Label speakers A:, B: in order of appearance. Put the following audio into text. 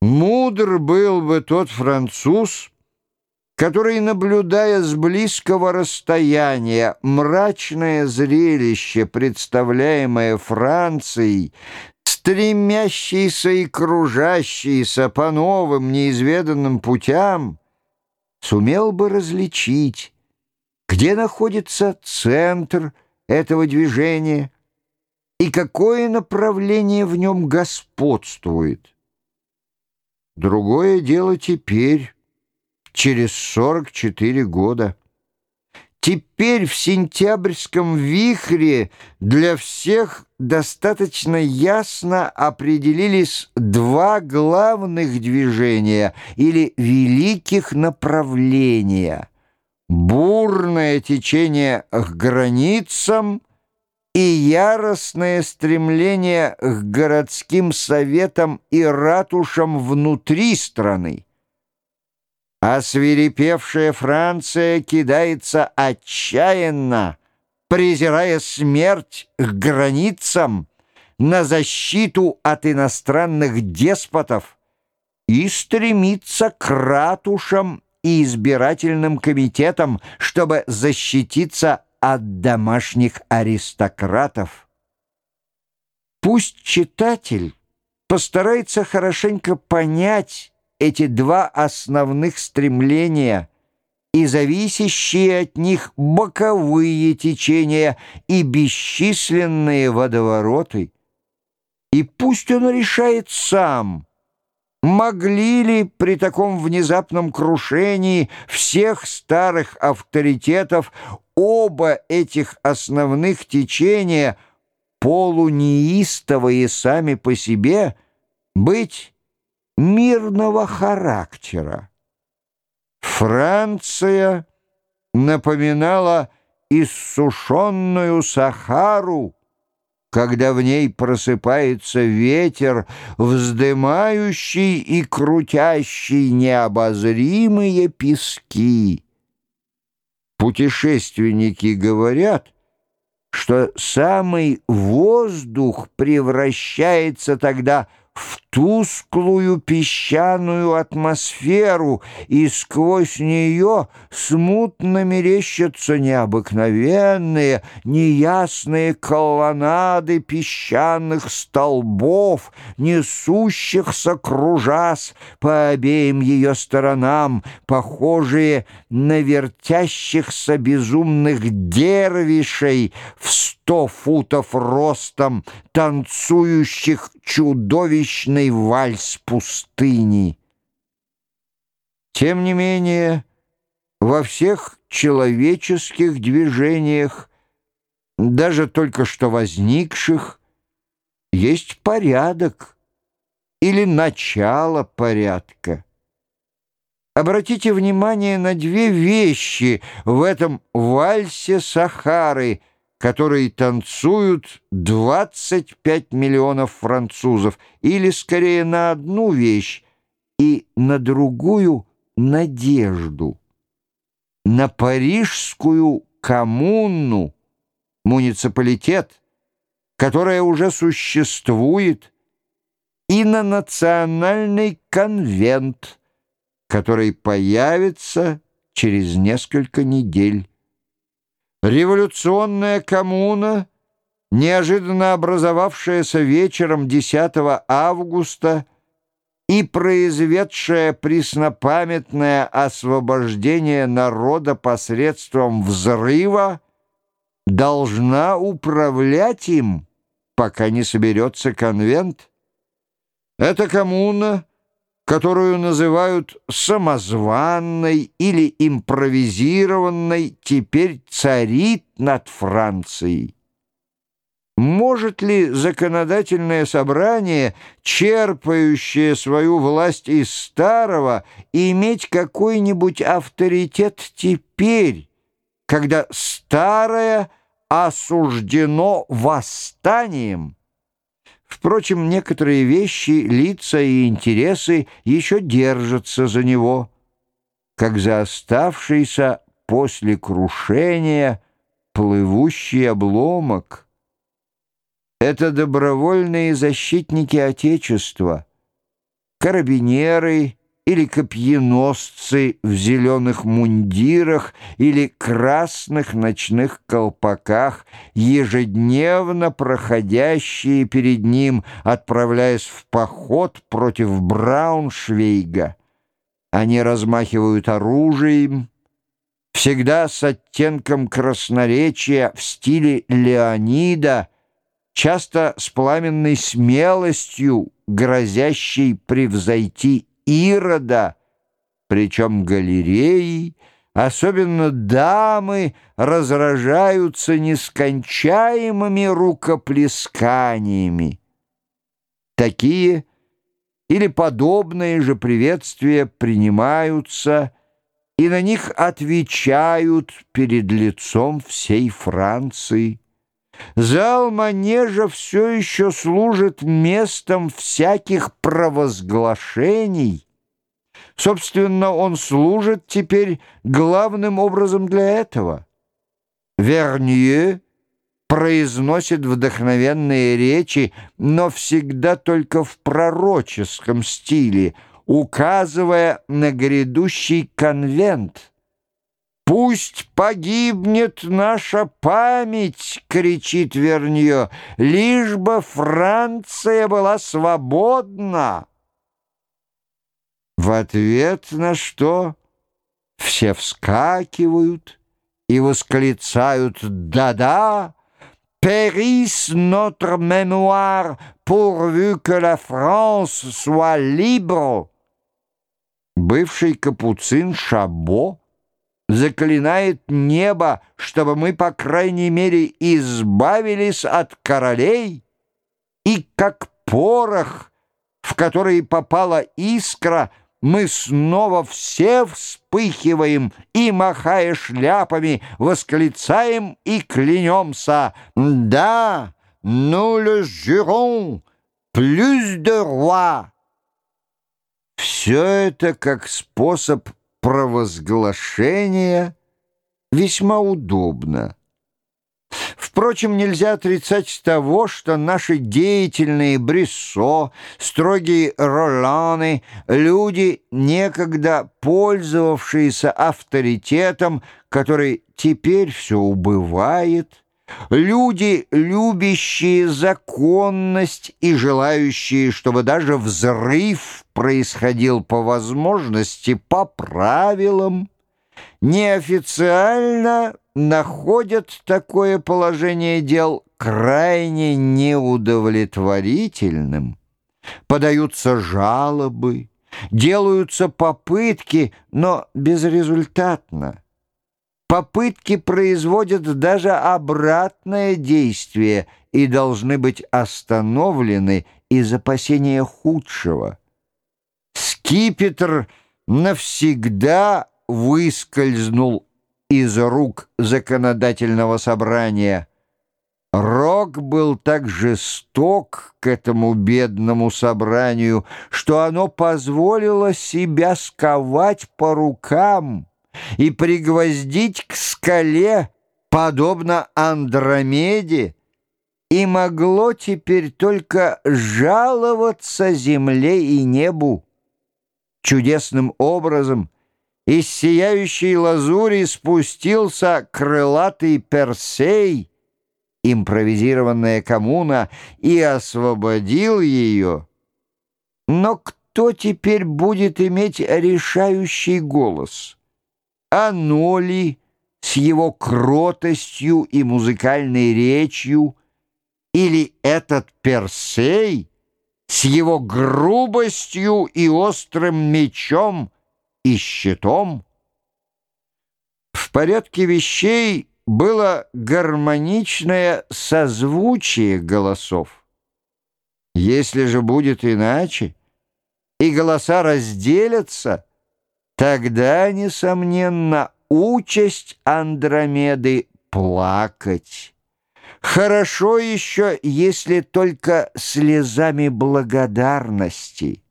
A: Мудр был бы тот француз, который, наблюдая с близкого расстояния мрачное зрелище, представляемое Францией, стремящийся и кружащийся по новым неизведанным путям, сумел бы различить, где находится центр этого движения и какое направление в нем господствует. Другое дело теперь, через 44 года. Теперь в сентябрьском вихре для всех достаточно ясно определились два главных движения или великих направления. Бурное течение к границам и яростное стремление к городским советам и ратушам внутри страны. А свирепевшая Франция кидается отчаянно, презирая смерть к границам, на защиту от иностранных деспотов и стремится к ратушам и избирательным комитетам, чтобы защититься от домашних аристократов. Пусть читатель постарается хорошенько понять эти два основных стремления и зависящие от них боковые течения и бесчисленные водовороты. И пусть он решает сам, могли ли при таком внезапном крушении всех старых авторитетов оба этих основных течения, полунеистовые сами по себе, быть мирного характера. Франция напоминала иссушенную Сахару, когда в ней просыпается ветер, вздымающий и крутящий необозримые пески. Путешественники говорят, что самый воздух превращается тогда в в тусклую песчаную атмосферу, и сквозь нее смутно мерещатся необыкновенные, неясные колоннады песчаных столбов, несущихся кружас по обеим ее сторонам, похожие на вертящихся безумных дервишей в сто футов ростом, танцующих чудовищный вальс пустыни. Тем не менее, во всех человеческих движениях, даже только что возникших, есть порядок или начало порядка. Обратите внимание на две вещи в этом вальсе Сахары — которые танцуют 25 миллионов французов, или скорее на одну вещь и на другую надежду, на парижскую коммуну, муниципалитет, которая уже существует, и на национальный конвент, который появится через несколько недель. Революционная коммуна, неожиданно образовавшаяся вечером 10 августа и произведшая преснопамятное освобождение народа посредством взрыва, должна управлять им, пока не соберется конвент. Эта коммуна которую называют самозванной или импровизированной, теперь царит над Францией. Может ли законодательное собрание, черпающее свою власть из старого, иметь какой-нибудь авторитет теперь, когда старое осуждено восстанием? Впрочем, некоторые вещи, лица и интересы еще держатся за него, как за оставшийся после крушения плывущий обломок. Это добровольные защитники Отечества — карабинеры или копьеносцы в зеленых мундирах или красных ночных колпаках, ежедневно проходящие перед ним, отправляясь в поход против Брауншвейга. Они размахивают оружием, всегда с оттенком красноречия в стиле Леонида, часто с пламенной смелостью, грозящей превзойти Ирода, причем галереи, особенно дамы, разражаются нескончаемыми рукоплесканиями. Такие или подобные же приветствия принимаются и на них отвечают перед лицом всей Франции. Зал манежа все еще служит местом всяких провозглашений. Собственно, он служит теперь главным образом для этого. Вернье произносит вдохновенные речи, но всегда только в пророческом стиле, указывая на грядущий конвент — «Пусть погибнет наша память!» — кричит Вернье. «Лишь бы Франция была свободна!» В ответ на что все вскакивают и восклицают «Да-да!» «Périsse notre mémoire pourvu que la France soit libre!» Бывший капуцин Шабо заклинает небо, чтобы мы, по крайней мере, избавились от королей, и как порох, в который попала искра, мы снова все вспыхиваем и, махая шляпами, восклицаем и клянемся. Да, nous le jurons, plus de rois. Все это как способ провозглашение весьма удобно. Впрочем, нельзя отрицать того, что наши деятельные Брессо, строгие Роланы, люди, некогда пользовавшиеся авторитетом, который теперь все убывает, Люди, любящие законность и желающие, чтобы даже взрыв происходил по возможности, по правилам, неофициально находят такое положение дел крайне неудовлетворительным. Подаются жалобы, делаются попытки, но безрезультатно. Попытки производят даже обратное действие и должны быть остановлены из опасения худшего. Скипетр навсегда выскользнул из рук законодательного собрания. Рок был так жесток к этому бедному собранию, что оно позволило себя сковать по рукам и пригвоздить к скале, подобно Андромеде, и могло теперь только жаловаться земле и небу. Чудесным образом из сияющей лазури спустился крылатый Персей, импровизированная коммуна, и освободил ее. Но кто теперь будет иметь решающий голос? Аноли с его кротостью и музыкальной речью, или этот Персей с его грубостью и острым мечом и щитом? В порядке вещей было гармоничное созвучие голосов. Если же будет иначе, и голоса разделятся — Тогда, несомненно, участь Андромеды — плакать. Хорошо еще, если только слезами благодарности —